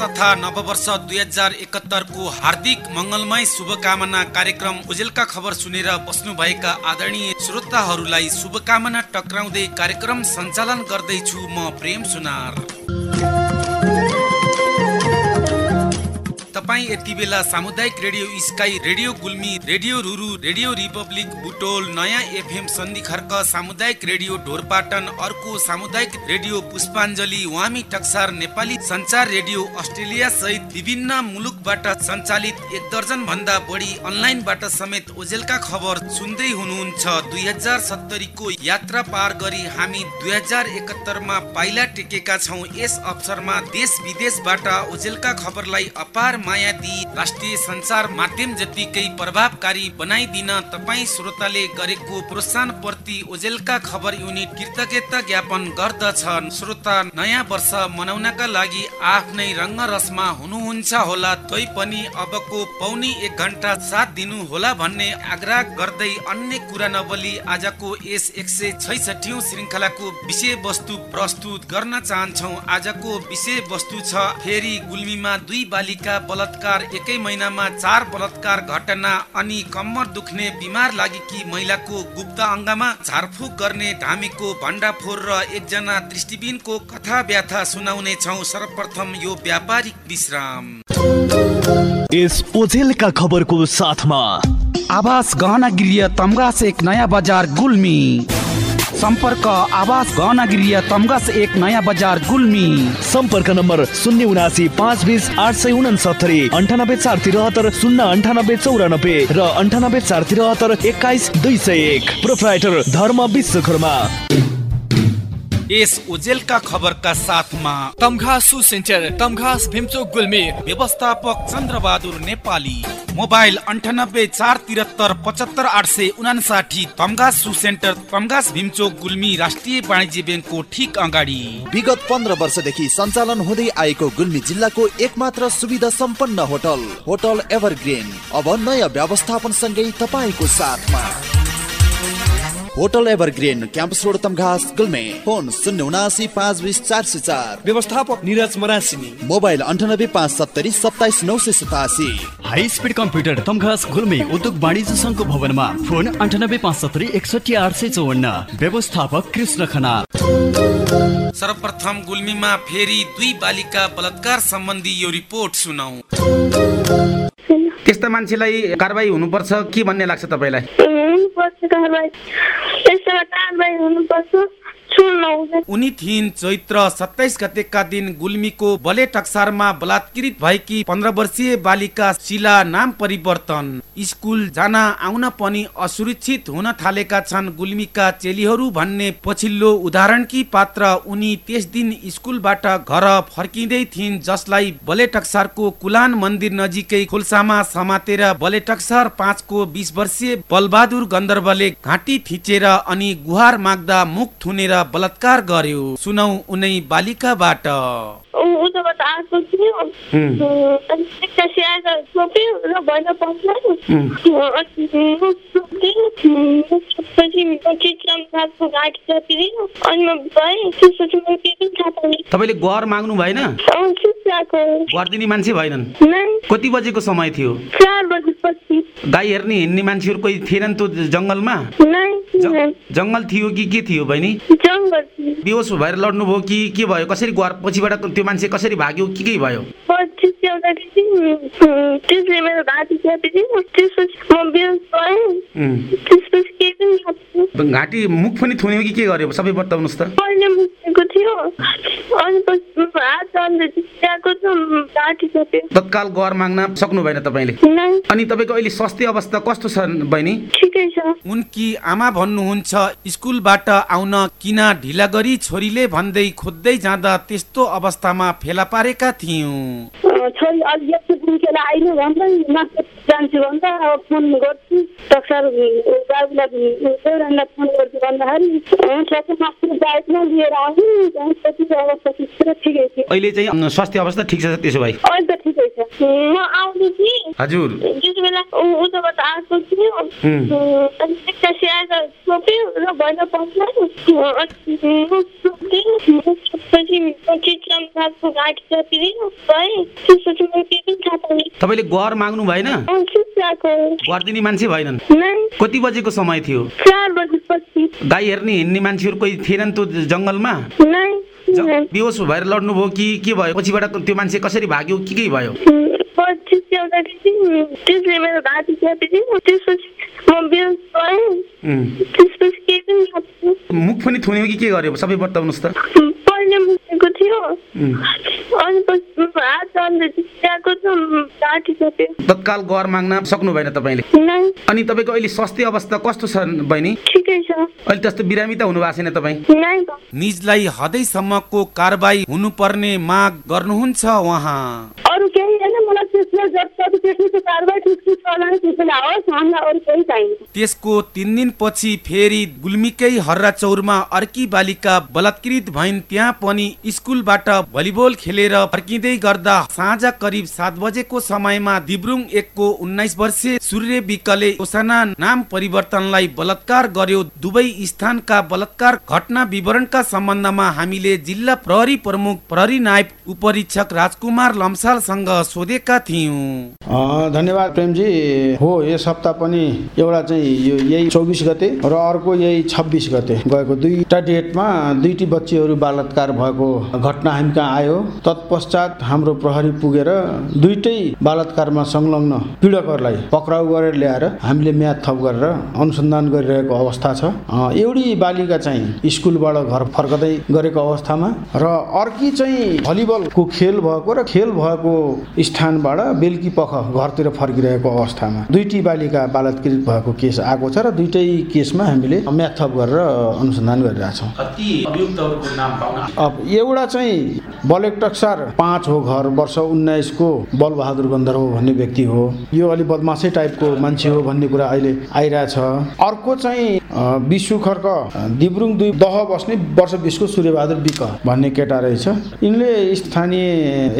तथा नववर्ष दुई हजार एकहत्तरको हार्दिक मङ्गलमय शुभकामना कार्यक्रम उजेलका खबर सुनेर बस्नुभएका आदरणीय श्रोताहरूलाई शुभकामना टक्राउँदै कार्यक्रम सञ्चालन गर्दैछु म प्रेम सुनार। तपाईँ यति बेला सामुदायिक radio sky radio Gulmi radio Ruru radio republic Butwal नयाँ एफएम सन्धि खर्क सामुदायिक रेडियो ढोरपाटन अर्को सामुदायिक रेडियो पुष्पाञ्जली वामी टक्सार नेपाली संचार रेडियो अस्ट्रेलिया सहित विभिन्न मुलुकबाट सञ्चालित एक दर्जन भन्दा बढी अनलाइनबाट समेत ओजेलका खबर सुन्दै हुनुहुन्छ। दुई हजार सत्तरीको यात्रा पार गरी हामी दुई हजार एकहत्तरमा पाइला टेकेका छौँ। यस अवसरमा देश विदेशबाट ओजेलका खबरलाई अपार माया दिई राष्ट्रिय सञ्चार माध्यम जतिकै प्रभावकारी बनाइदिन तपाईँ श्रोताले गरेको प्रोत्साहन प्रति ओजेलका खबर युनिट कृतज्ञता ज्ञापन गर्दछन्। श्रोता नयाँ वर्ष मनाउनका लागि आफ्नै रङ्ग रसमा हुनुहुन्छ होला तै पनि अबको पौनी एक घन्टा साथ दिनु होला भन्ने आग्रह गर्दै अन्य कुरा नबोली आजको यस एक सय छैसठी श्रृङ्खलाको विषय वस्तु प्रस्तुत गर्न चाहन्छौ। आजको विषय वस्तु छ फेरि गुल्मीमा दुई बालिका बलात्कार एकै महिनामा चार बलात्कार घटना अनि कम्मर दुख्ने बिमार लागेकी महिलाको गुप्त अङ्गमा झारफुक गर्ने ढामीको भण्डाफोर र एकजना दृष्टिबिनको कथा व्याथा सुनाउने छौ। सर्वप्रथम यो व्यापारिक विश्राम। यस ओझेलका खबरको साथमा। आवास गहना गृह तमगास एक नयाँ बजार गुल्मी। सम्पर्क आवास गहना गृह तमगास एक नयाँ बजार गुल्मी। सम्पर्क नम्बर शून्य उनासी पाँच बिस आठ सय उनसत्तरी अन्ठानब्बे चार त्रिहत्तर शून्य अन्ठानब्बे चौरानब्बे र अन्ठानब्बे चार त्रिहत्तर एक्काइस दुई सय एक। प्रोप्राइटर धर्म विश्वकर्मा। यस ओजेलका खबरका साथमा तमघास सु सेन्टर तमघास भीमचोक गुल्मी व्यवस्थापक चन्द्रबहादुर नेपाली मोबाइल अन्ठानब्बे चार त्रिहत्तर पचहत्तर आठ सय उनासाठी तमगास सु सेन्टर तमगास भीमचोक गुल्मी राष्ट्रिय वाणिज्य ब्याङ्कको ठिक अगाडि। विगत पन्ध्र वर्षदेखि सञ्चालन हुँदै आएको गुल्मी जिल्लाको एकमात्र सुविधा सम्पन्न होटल होटल एभरग्रिन। अब नयाँ व्यवस्थापनसँगै तपाईँको साथमा। Hotel evergreen campus road Tamghas Gulmi phone शून्य उनासी पाँच बिस चार सय चार व्यवस्थापक निरज मरासिनी। मोबाइल अन्ठानब्बे पाँच सत्तरी सत्ताइस नौ सय सतासी। High speed computer Tamghas Gulmi उद्योग वाणिज्य सङ्घको भवनमा। फोन अन्ठानब्बे पाँच सत्तरी एकसठी आठ सय चौवन्न। व्यवस्थापक कृष्ण खना सर्वप्रथम गुल्मीमा फेरि दुई बालिका बलात्कार सम्बन्धी यो रिपोर्ट सुनौ त्यस्ता मान्छेलाई कारवाही हुनुपर्छ के भन्ने लाग्छ तपाईँलाई? उनी थिइन् चैत्र सत्ताइस गतेका दिन गुल्मीको बले टक्सारमा बलात्कृत भएकी पन्ध्र वर्षीय बालिका शिला नाम परिवर्तन। स्कुल जान आउन पनि असुरक्षित हुन थालेका छन् गुल्मीका चेलीहरू भन्ने पछिल्लो उदाहरणकी पात्र उनी त्यस दिन स्कुलबाट घर फर्किँदै थिइन् जसलाई बले टक्सारको कुलान मन्दिर नजिकै खोल्सामा समातेर बले टक्सार पाँचको बिस वर्षीय बलबहादुर गन्धर्वले घाँटी थिचेर अनि गुहार माग्दा मुख थुनेर बलात्कार गर्यो। सुनौ उनै बालिकाबाट। तपाईँले गुहार माग्नु भएन? गुहार दिने मान्छे भएनन्। नै कति बजेको समय थियो? गाई हेर्ने हिँड्ने मान्छेहरू कोही थिएनन् त्यो जङ्गलमा? जङ्गल थियो कि के थियो बहिनी? बेहोस भएर लड्नुभयो कि के भयो? कसरी गुहार पछिबाट त्यो मान्छे कसरी भाग्यो के के भयो? पछि च्याउँदाखेरि चाहिँ त्यसले मेरो घाँटी च्यापिदियो त्यसपछि म बेहोस भएँ. त्यसपछि केही पनि। घाँटी मुख पनि थुन्यो कि के गर्यो? सबै बताउनुहोस् त। पहिले मुसेको थियो। अनि पछि हात अन्त घाँटी च्याप्यो तत्काल गुहार माग्न सक्नु भएन तपाईँले अनि तपाईँको अहिले स्वास्थ्य अवस्था कस्तो छ बहिनी? ठिकै छ। उनकी आमा भन्नुहुन्छ स्कुलबाट आउन किन ढिला गरी छोरीले भन्दै खोज्दै जाँदा त्यस्तो अवस्थामा फेला पारेका थियौँ। छोरी अलि यस्तो गुन्केर आइनु भन्दा मासु जान्छु भन्दा अब फोन गर्छु टक्सार बाबुलाई फोन गर्छु भन्दाखेरि मासु लिएर आउनु त्यहाँपछि अवस्था ठिकै थियो अहिले चाहिँ स्वास्थ्य अवस्था ठिक छ त्यसो भए अहिले त ठिकै छ म थिएँ हजुर त्यति बेला उताबाट आएको थियो र पस्यो तपाईँले गर माग्नु भएन? सुत्याएको गरिदिने मान्छे भएनन्। कति बजेको समय थियो? गाई हेर्ने हिँड्ने मान्छेहरू कोही थिएनन् त्यो जङ्गलमा? बेहोस भएर लड्नुभयो कि के भयो? पछिबाट त्यो मान्छे कसरी भाग्यो के के भयो? त्यसले मेरो घाँटी च्यापिदियो त्यसपछि म बेहोस भएँ। उम्. त्यसपछि केही पनि थाहा पाइनँ। मुख पनि थुन्यो कि के गर्यो? सबै बताउनुहोस् त। पहिले थियो. अनि पछि तत्काल गर माग्न सक्नु भएन तपाईँले अनि तपाईँको अहिले स्वास्थ्य अवस्था कस्तो छ बहिनी? ठिकै छ। अहिले त्यस्तो बिरामी त हुनु भएको छैन तपाईँ। निजलाई हदैसम्मको कारबाही हुनुपर्ने माग गर्नुहुन्छ उहाँ त्यसको तीन दिनपछि फेरि गुल्मीकै हर्रा चौरमा अर्की बालिका बलात्कृत भइन्। त्यहाँ पनि स्कुलबाट भलिबल खेलेर फर्किँदै गर्दा साँझ करिब सात बजेको समयमा दिब्रुङ एकको उन्नाइस वर्षीय सूर्य विकले ओसाना नाम परिवर्तनलाई बलात्कार गर्यो। दुवै स्थानका बलात्कार घटना विवरणका सम्बन्धमा हामीले जिल्ला प्रहरी प्रमुख प्रहरी नायब उपरीक्षक राजकुमार लम्सालसँग सोधेका थियौँ। धन्यवाद प्रेमजी। हो यस हप्ता पनि एउटा चाहिँ यो यही चौबिस गते र अर्को यही छब्बिस गते गएको दुईवटा डेटमा दुईटी बच्चीहरू बलात्कार भएको घटना हामी कहाँ आयो। तत्पश्चात हाम्रो प्रहरी पुगेर दुइटै बलात्कारमा संलग्न पीडकहरूलाई पक्राउ गरेर ल्याएर हामीले म्याद थप गरेर अनुसन्धान गरिरहेको अवस्था छ। एउटी बालिका चाहिँ स्कुलबाट घर फर्कँदै गरेको अवस्थामा र अर्की चाहिँ भलिबलको खेल भएको र खेल भएको स्थानबाट बेलुकी पख घरतिर फर्किरहेको अवस्थामा। दुईटी बालिका बलात्कृत भएको केस आएको छ र दुइटै केसमा हामीले म्याद थप गरेर अनुसन्धान गरिरहेछौँ। अब एउटा चाहिँ बलेक टक्सार पाँच हो घर वर्ष उन्नाइसको बलबहादुर गन्धर्व भन्ने व्यक्ति हो। यो अलि बदमासै टाइपको मान्छे हो भन्ने कुरा अहिले आइरहेछ। अर्को चाहिँ अ, विशु खर्क दिब्रुङ दुई दह बस्ने वर्ष बिसको सूर्यबहादुर विक भन्ने केटा रहेछ। यिनले स्थानीय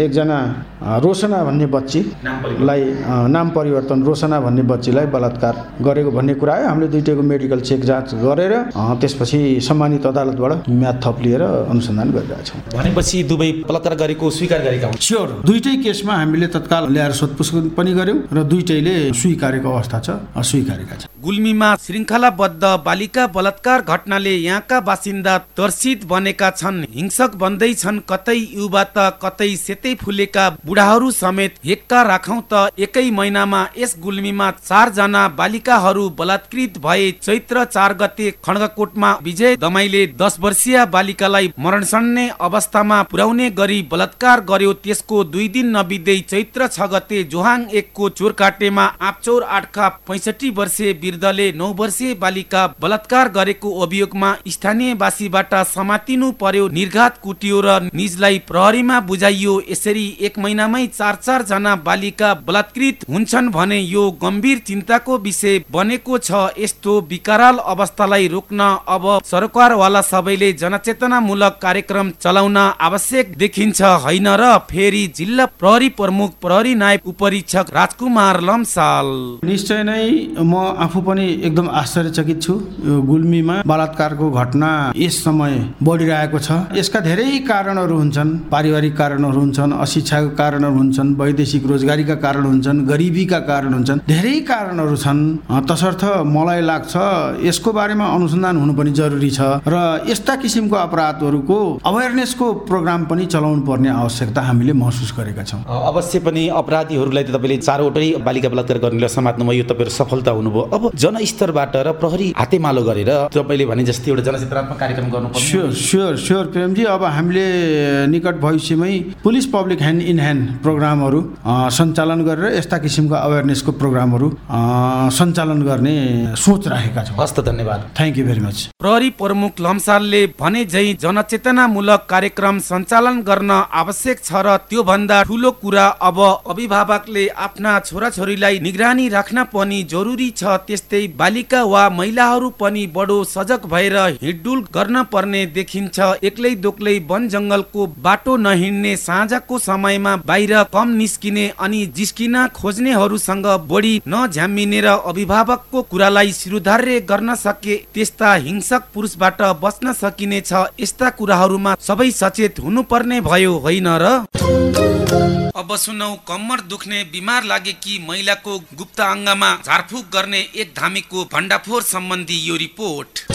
एकजना अ, रोशना भन्ने बच्चीलाई अ, नाम परिवर्तन रोशना भन्ने बच्चीलाई बलात्कार गरेको भन्ने कुरा आयो हामीले दुइटैको मेडिकल चेक जाँच गरेर त्यसपछि सम्मानित अदालतबाट म्याद थप लिएर अनुसन्धान गरिरहेछौँ भनेपछि दुवै बलात्कार गरेको स्वीकार गरेका हुन्। स्योर। दुइटै केसमा हामीले तत्काल ल्याएर सोधपुछ पनि गऱ्यौँ र दुइटैले स्वीकारेको अवस्था छ स्वीकारेका छन्। गुल्मीमा श्रृङ्खलाबद्ध बालिका बलात्कार घटनाले यहाँका बासिन्दा तर्सित बनेका छन्। हिंसक बन्दैछन् कतै युवा त कतै सेतै फुलेका बुढाहरू समेत हेक्का राखौं त एकै महिनामा यस गुल्मीमा चारजना बालिकाहरू बलात्कृत भए चैत्र चार गते खड्गकोटमा विजय दमाईले दस वर्षीय बालिकालाई मरणसन्ने अवस्थामा पुर्याउने गरी बलात्कार गर्यो। त्यसको दुई दिन नबित्दै चैत्र छ गते जोहाङ एकको चोरकाटेमा आँपचौर आठका पैसठी वर्षीय वृद्धले नौ वर्षीय बालिका बलात्कार गरेको अभियोगमा स्थानीयवासीबाट समातिनु पर्यो निर्घात कुटियो र निजलाई प्रहरीमा बुझाइयो। यसरी एक महिनामै चार चार जना बालिका बलात्कृत हुन्छन् भने यो गम्भीर चिन्ताको विषय बनेको छ। यस्तो विकराल अवस्थालाई रोक्न अब सरकारवाला सबैले जनचेतनामूलक कार्यक्रम चलाउन आवश्यक देखिन्छ होइन र फेरि जिल्ला प्रहरी प्रमुख प्रहरी नायब उपरीक्षक राजकुमार लम्साल। निश्चय नै म आफू पनि एकदम आश्चर्यचकित छु। यो गुल्मीमा बलात्कारको घटना यस समय बढिरहेको छ। यसका धेरै कारणहरू हुन्छन्। पारिवारिक कारणहरू हुन्छन् अशिक्षाको कारणहरू हुन्छन् वैदेशिक रोजगारीका कारण हुन्छन् गरिबीका कारण हुन्छन्। धेरै कारणहरू छन्। तसर्थ मलाई लाग्छ यसको बारेमा अनुसन्धान हुनु पनि जरुरी छ र यस्ता किसिमको अपराधहरूको अवेरनेसको प्रोग्राम पनि चलाउनु पर्ने आवश्यकता हामीले महसुस गरेका छौँ। अवश्य पनि अपराधीहरूलाई त तपाईँले चारवटै बालिका बलात्कार गर्नेलाई समात्नुमा यो तपाईँहरू सफलता हुनुभयो। अब जनस्तरबाट र प्रहरी हातेमालो गरेर तपाईँले भने जस्तै एउटा जनचेतनात्मक कार्यक्रम गर्नुपर्छ स्योर स्योर स्योर प्रेमजी अब हामीले निकट भविष्यमै police public hand in hand प्रोग्रामहरू अ, सञ्चालन गरेर यस्ता किसिमको अवेरनेसको प्रोग्रामहरू सञ्चालन गर्ने सोच राखेका छौँ। हस्त धन्यवाद। थ्याङ्क यू भेरी मच प्रहरी प्रमुख लम्सालले भने झै जनचेतनामूलक कार्यक्रम सञ्चालन सञ्चालन गर्न आवश्यक छ र त्योभन्दा ठुलो कुरा अब अभिभावकले आफ्ना छोराछोरीलाई निगरानी राख्न पनि जरुरी छ। त्यस्तै बालिका वा महिलाहरू पनि बडो सजग भएर हिँडडुल गर्न पर्ने देखिन्छ। एक्लै दोक्लै वन जङ्गलको बाटो नहिँड्ने साँझको समयमा बाहिर कम निस्किने अनि जिस्किन खोज्नेहरूसँग बढी नझ्यामिने र अभिभावकको कुरालाई शिरोधार्य गर्न सके त्यस्ता हिंसक पुरुषबाट बच्न सकिनेछ यस्ता कुराहरूमा सबै सचेत हुनुपर्ने भयो होइन र? अब सुनौ कम्मर दुख्ने बिमार लागेकी महिलाको गुप्त अङ्गमा झारफुक गर्ने एक धामीको भण्डाफोर सम्बन्धी यो रिपोर्ट।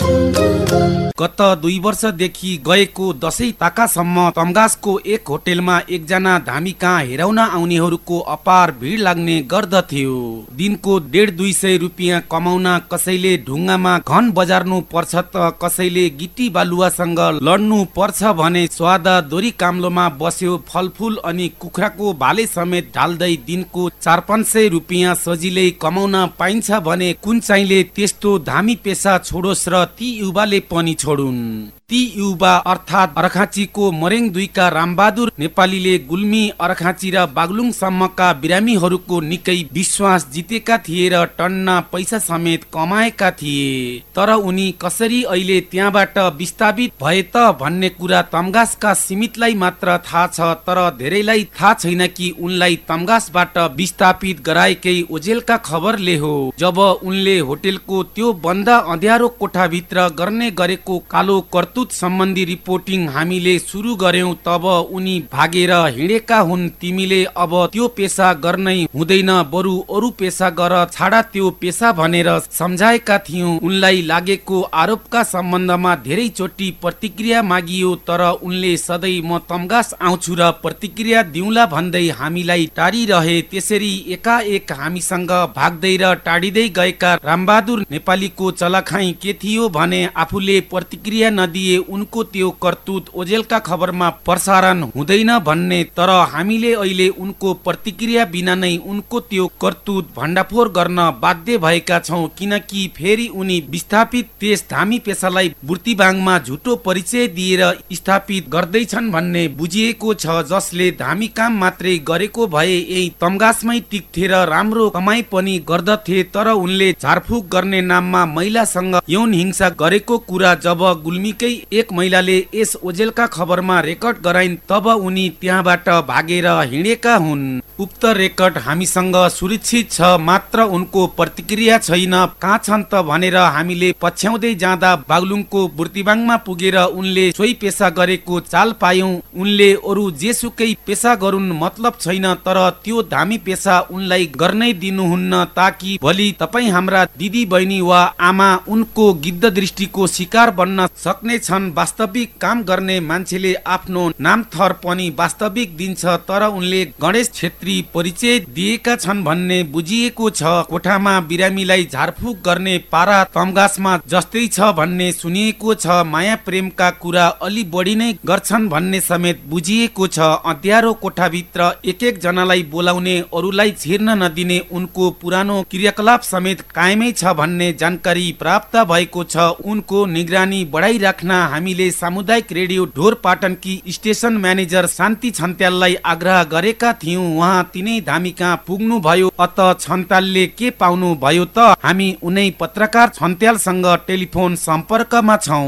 गत दुई वर्षदेखि गएको दसैँ ताकासम्म तमगासको एक होटेलमा एकजना धामी कहाँ हेराउन आउनेहरूको अपार भिड लाग्ने गर्दथ्यो दिनको डेढ दुई सय रुपियाँ कमाउन कसैले ढुङ्गामा घन बजार्नु पर्छ त कसैले गिटी बालुवासँग लड्नु पर्छ भने स्वाद दोरी काम्लोमा बस्यो फलफुल अनि कुखुराको भाले समेत ढाल्दै दिनको चार पाँच सय रुपियाँ सजिलै कमाउन पाइन्छ भने कुन चाहिँले त्यस्तो धामी पेसा छोडोस् र ती युवाले पनि छोडुन्। ती युवा अर्थात् अर्खाँचीको मरेङ दुईका रामबहादुर नेपालीले गुल्मी अर्खाँची र बागलुङ सम्मका बिरामीहरूको निकै विश्वास जितेका थिए र टन्न पैसा समेत कमाएका थिए। तर उनी कसरी अहिले त्यहाँबाट विस्थापित भए त भन्ने कुरा तमगासका सीमितलाई मात्र थाहा छ तर धेरैलाई थाहा छैन कि उनलाई तमगासबाट विस्थापित गराएकै ओजेलका खबरले हो। जब उनले होटेलको त्यो बन्द अँध्यारो कोठाभित्र गर्ने गरेको कालो कर्तुत सम्बन्धी रिपोर्टिङ हामीले सुरु गर्यौं तब उनी भागेर हिँडेका हुन्। तिमीले अब त्यो पेसा गर्नै हुँदैन बरु अरू पेसा गर छाडा त्यो पेसा भनेर सम्झाएका थियौं। उनलाई लागेको आरोपका सम्बन्धमा धेरै चोटि प्रतिक्रिया मागियो तर उनले सधैँ म तमगास आउँछु र प्रतिक्रिया दिउला भन्दै हामीलाई टाढिरहे त्यसरी एकाएक हामीसँग भाग्दै र टाढिँदै गएका रामबहादुर नेपालीको चलाखाई के थियो भने आफूले प्रतिक्रिया नदिए। उनको त्यो करतुत ओजेलका खबरमा प्रसारण हुँदैन भन्ने तर हामीले अहिले उनको प्रतिक्रिया बिना नै उनको त्यो करतुत भण्डाफोर गर्न बाध्य भएका छौँ किनकि फेरि उनी विस्थापित त्यस धामी पेसालाई बुर्तिबाङमा झुटो परिचय दिएर स्थापित गर्दैछन् भन्ने बुझिएको छ जसले धामी काम मात्रै गरेको भए यही तमगासमै र राम्रो कमाइ पनि गर्दथे तर उनले झारफुक गर्ने नाममा महिलासँग यौन हिंसा गरेको कुरा जब गुल्मीकै एक महिलाले यस ओजेलका खबरमा रेकर्ड गराइन् तब उनी त्यहाँबाट भागेर हिँडेका हुन्। उक्त रेकर्ड हामीसँग सुरक्षित छ मात्र उनको प्रतिक्रिया छैन। कहाँ छन् त भनेर हामीले पछ्याउँदै जाँदा बागलुङको बुर्तिबाङमा पुगेर उनले सोही पेसा गरेको चाल पायौं। उनले अरू जेसुकै पेसा गरून् मतलब छैन तर त्यो धामी पेसा उनलाई गर्नै दिनुहुन्न ताकि भोलि तपाईँ हाम्रा दिदी बहिनी वा आमा उनको गिद्ध दृष्टिको शिकार बन्न सक्ने छन् वास्तविक काम गर्ने मान्छेले आफ्नो नाम थर पनि वास्तविक दिन्छ तर उनले गणेश छेत्री परिचय दिएका छन् भन्ने बुझिएको छ। कोठामा बिरामीलाई झारफुक गर्ने पारा तमगासमा जस्तै छ भन्ने सुनिएको छ। माया प्रेमका कुरा अलि बढी नै गर्छन् भन्ने समेत बुझिएको छ। अँध्यारो कोठाभित्र एक एक जनालाई बोलाउने अरूलाई छिर्न नदिने उनको पुरानो क्रियाकलाप समेत कायमै छ भन्ने जानकारी प्राप्त भएको छ। उनको निगरानी बढाइराख्न हामीले सामुदायिक रेडियो ढोर पाटनकी स्टेसन म्यानेजर शान्ति छन्त्याललाई आग्रह गरेका थियौँ। उहाँ तिनै धामी कहाँ पुग्नु भयो अत छन्त्यालले के पाउनु भयो त? हामी उनै पत्रकार छन्त्यालसँग टेलिफोन सम्पर्कमा छौँ।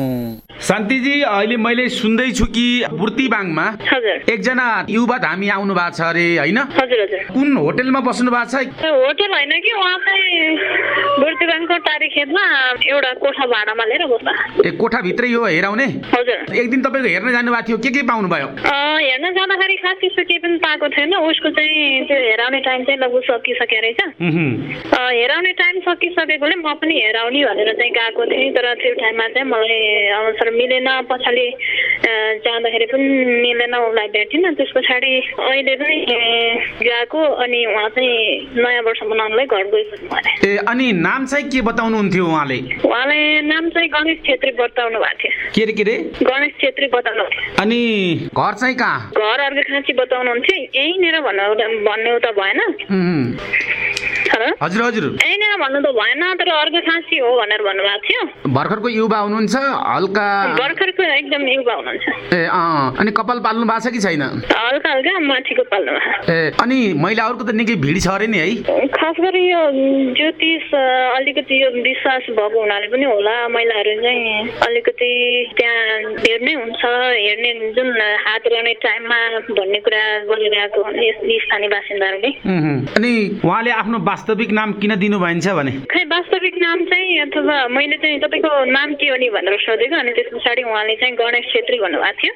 शान्तिजी अहिले मैले सुन्दैछु कि बुर्तिबाङमा एकजना युवा धामी आउनु भएको छ अरे होइन? हजुर हजुर। कुन होटेलमा बस्नु भएको छ? होटेल होइन कि उहाँ चाहिँ बुर्तिबाङको तारिखेतमा एउटा कोठा भाडामा लिएर बस्दा। ए कोठाभित्रै हो हेराउने? एक दिन तपाईँको हेर्न जानुभएको थियो के के पाउनुभयो? अँ, हेर्न जाँदाखेरि खास त्यस्तो केही पनि पाएको थिएन उसको चाहिँ त्यो हेराउने टाइम चाहिँ लगभग सकिसक्यो रहेछ। हेराउने टाइम सकिसकेकोले म पनि हेराउने भनेर चाहिँ गएको थिएँ तर त्यो टाइममा चाहिँ मलाई अवसर मिलेन पछाडि जाँदाखेरि पनि मिलेन उसलाई भेटिनँ। त्यस पछाडि अहिले चाहिँ गएको अनि उहाँ चाहिँ नयाँ वर्ष मनाउनलाई घर गइसक्नु अरे ए अनि नाम चाहिँ के बताउनुहुन्थ्यो उहाँले? उहाँले नाम चाहिँ गणेश छेत्री बताउनु भएको थियो। के रे के रे? गणेश छेत्री बताउनु अनि घर चाहिँ कहाँ? घर अर्को खाँची बताउनुहुन्थ्यो। यहीँनिर भन्नु भन्ने उता भएन। हजुर हजुर। होइन भन्नु त भएन तर अर्को साँच्ची हो भनेर भन्नुभएको थियो। भर्खरको युवा हुनुहुन्छ हल्का भर्खरको एकदम युवा हुनुहुन्छ। ए अँ अनि कपाल पाल्नु भएको छ कि छैन? हल्का हल्का माथिको पाल्नु भएको ए अनि महिलाहरूको त निकै भिड छ अरे नि है। खास गरी यो ज्योतिष अलिकति यो विश्वास भएको हुनाले पनि होला। महिलाहरू चाहिँ अलिकति त्यहाँ हेर्नै हुन्छ हेर्ने जुन हात गर्ने टाइममा भन्ने कुरा गरिरहेको स्थानीय बासिन्दाहरूले। अनि उहाँले आफ्नो वास्तविक नाम किन दिनु भइन्छ भने? खै वास्तविक नाम चाहिँ अथवा मैले चाहिँ तपाईँको नाम के हो नि भनेर सोधेको अनि त्यस पछाडि उहाँले चाहिँ गणेश छेत्री भन्नुभएको थियो।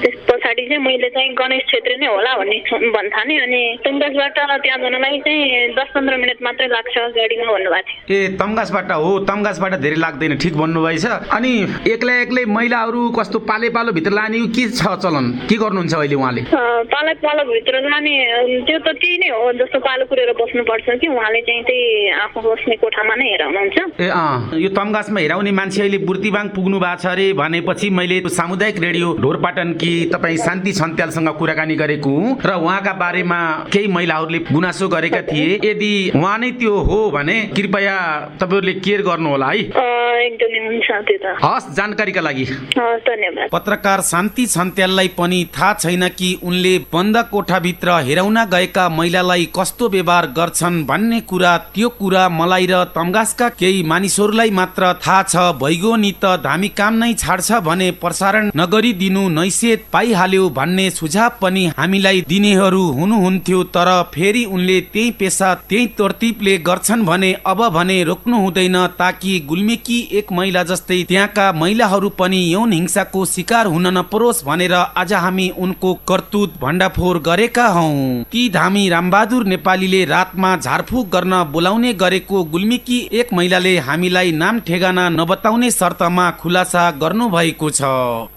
त्यस पछाडि चाहिँ मैले चाहिँ गणेश छेत्री नै होला भन्ने भन्थाने अनि तुङ्गसबाट त्यहाँ जानलाई चाहिँ दस पन्ध्र मिनट मात्रै लाग्छ गाडीमा भन्नुभएको थियो। ए तम्गासबाट हो तम्गासबाट धेरै लाग्दैन ठिक भन्नुभएछ। अनि एक्लै एक्लै महिलाहरू कस्तो पाले पालो भित्र लाने के छ चलन? के गर्नुहुन्छ अहिले उहाँले? अ, पालक पालक भित्र जाने अ, त्यो त त्यही नै हो जस्तो पालो कुरेर बस्नुपर्छ कि उहाँले चाहिँ त्यही आफू बस्ने कोठामा नै हेराउनुहुन्छ। ए अँ। यो तम्गासमा हेराउने मान्छे अहिले बुर्तिबाङ पुग्नु भएको छ अरे भनेपछि मैले सामुदायिक रेडियो ढोरपाटनकी तपाईँ शान्ति छन्त्यालसँग कुराकानी गरेको हुँ र उहाँका बारेमा केही महिलाहरूले गुनासो गरेका थिए। यदि उहाँ नै त्यो हो भने कृपया तपाईँहरूले केयर गर्नु होला है। अ, एकदमै हुन्छ त्यो त। हस् जानकारीका लागि। पत्रकार शान्ति छन्त्याललाई पनि थाहा छैन कि उनले बन्द कोठाभित्र हेराउन गएका महिलालाई कस्तो व्यवहार गर्छन् भन्ने कुरा त्यो कुरा मलाई र तम्गासका केही मानिसहरूलाई मात्र थाहा छ। भइगो नि त धामी काम नै छाड्छ भने प्रसारण नगरिदिनु नैसेत पाइहाल्यो भन्ने सुझाव पनि हामीलाई दिनेहरू हुनुहुन्थ्यो। तर फेरि उनले त्यही पेसा त्यही तरतिबले गर्छन् भने अब भने रोक्नु हुँदैन ताकि गुल्मेकी एक महिला जस्तै त्यहाँका महिलाहरू पनि यौन हिंसाको शिकार हुन नपरोस् भनेर आज हामी उनको करतुत भण्डाफोर गरेका हौ। ती धामी रामबहादुर नेपालीले रातमा झारफुक गर्न बोलाउने गरेको गुल्मीकी एक महिलाले हामीलाई नाम ठेगाना नबताउने शर्तमा खुलासा गर्नु भएको छ।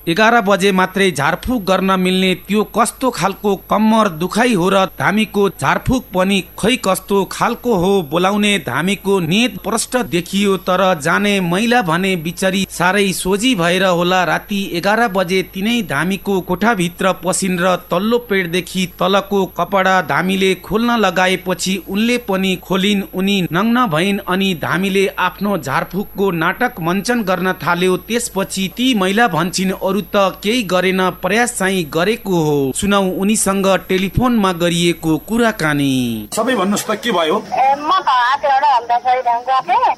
एघार बजे मात्रै झारफुक गर्न मिल्ने त्यो कस्तो खालको कम्मर दुखाइ हो र धामीको झारफुक पनि खै कस्तो खालको हो बोलाउने धामीको नेत प्रष्ट देखियो तर जाने महिला भने बिचरी साह्रै सोझी भएर होला राति एघार बजे तिनै धामीको कोठाभित्र पसिन र तल्लो पेटदेखि तलको कपडा धामीले खोल्न लगाएपछि उनले पनि खोलिन् उनी नग्न भइन् अनि धामीले आफ्नो झारफुकको नाटक मञ्चन गर्न थाल्यो। त्यसपछि ती महिला भन्छन् अरू त केही गरेन प्रयास चाहिँ गरेको हो। सुनौ उनीसँग टेलिफोनमा गरिएको कुराकानी। सबै भन्नुहोस् त के भयो?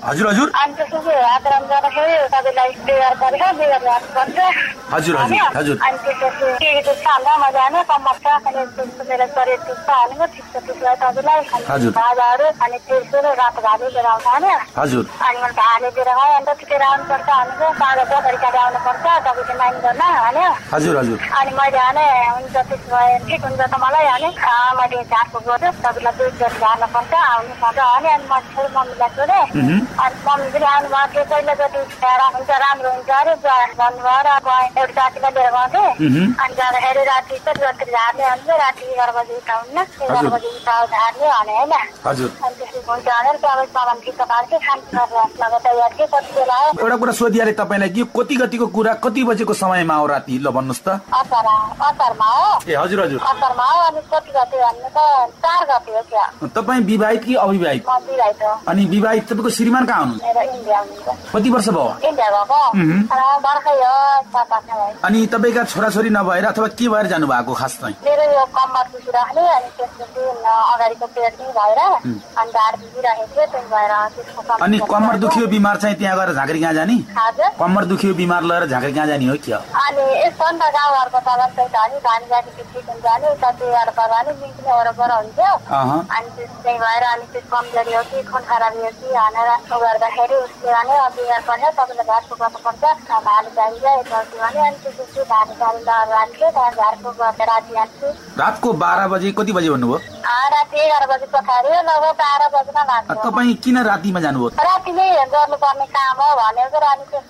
हजुर हजुर। हजुर, हजुर, अनि हजुर। हजुर। भाजाहरू अनि तेर्सो र रातो भाले लिएर आउँछ भने हजुर। अनि मैले भाले लिएर गएँ अन्त टिकेर आउनुपर्छ भनेको कागज पत्तर काटेर आउनुपर्छ तपाईँले माइन गर्न भन्यो हजुर हजुर। अनि मैले भने हुन्छ त्यसो भए ठिक हुन्छ त मलाई भने मैले झारको गऱ्यो तपाईँलाई दुई जति झार्नुपर्छ आउनु पर्छ भने अनि म छोरी मम्मीलाई सोधेँ। अनि मम्मी पनि आउनु भएको थियो पहिला जति हुन्छ राम्रो हुन्छ अरे। भन्नुभयो र गएँ एउटा साथीलाई लिएर गएको थिएँ। अनि जाँदाखेरि राति चाहिँ जति झार्ने भने राति एघार बजी उठाउनु एघार बजी उठा झार्ने भने होइन एउटा कुरा सोधिहालेँ तपाईँलाई कि कति कतिको कुरा कति बजेको समयमा हो राति? ल भन्नुहोस् त। ए हजुर हजुर। असारमा हो अनि कति गते भन्नु त चार गते हो क्या। तपाईँ विवाहित कि अविवाहित? अनि विवाहित तपाईँको श्रीमान कहाँ हुनुहुन्छ? हुनुहुन्छ। कति वर्ष भयो? अनि तपाईँका छोराछोरी नभएर अथवा के भएर जानु भएको खास चाहिँ? अनि भएर ढाड थियो त्यही भएर कम्मर अनि कम्मर दुखियो बिमार चाहिँ त्यहाँ गएर झाँक्री कहाँ जाने? कम्मर दुखियो बिमार लिएर झाँक्री कहाँ जाने हो क्या अनि यस्तो नि त गाउँघरको तल चाहिँ धानी धानी जाति ठिक हुन्छ भने उता दुईवटा परानी मिल्ने वरपर हुन्थ्यो। अहँ। अनि त्यस त्यही भएर अनि त्यो कमजोरी हो कि खुन खराबी हो कि भनेर उ गर्दाखेरि उसले भने अब बिमार पर्छ तपाईँले घरको गर्नुपर्छ भाले चाहिन्छ यताउति भने अनि त्यसपछि भाले गाडी लगेर राख्थ्यो त्यहाँ घरको गरेर राति हाल्छु रातको बाह्र बजे कति बजे भन्नुभयो? राति एघार बजी पठायो लगभग बाह्र बजीमा तपाईँ किन रातिमा जानुभयो? राति नै गर्नुपर्ने काम हो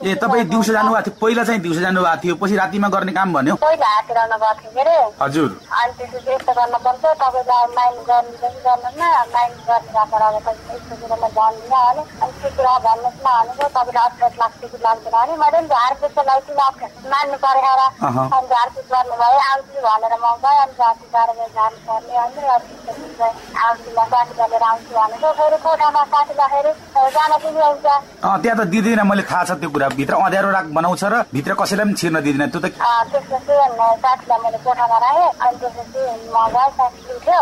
ए तपाईँ दिउँसो जानुभएको थियो। पहिला चाहिँ दिउँसो जानुभएको थियो पछि रातिमा गर्ने काम भन्यो? पहिला हातेर गएको थिएँ के अरे हजुर। अनि त्यसपछि यस्तो गर्नुपर्छ तपाईँलाई गर्नु गर्ने अब तपाईँ यस्तो कुरामा जान्दिनँ भने अनि त्यो कुरा भन्नुहोस् न भनेको तपाईँले अप्रेट लाग्छ कि लाग्दैन भने मैले पनि मान्नु परेर अहँ। अनि झारपिट गर्नुभयो आउँछु भनेर म गएँ अनि राति बाह्र बजी जानु पर्ने अनि त्यहाँ त दिँदैन मैले थाहा छ त्यो कुरा। भित्र अँध्यारो राख बनाउँछ र भित्र कसैलाई पनि छिर्न दिँदैन। त्यो त त्यसपछि साथीलाई मैले कोठामा राखेँ। अनि त्यसपछि म गएँ साथी उठ्यो।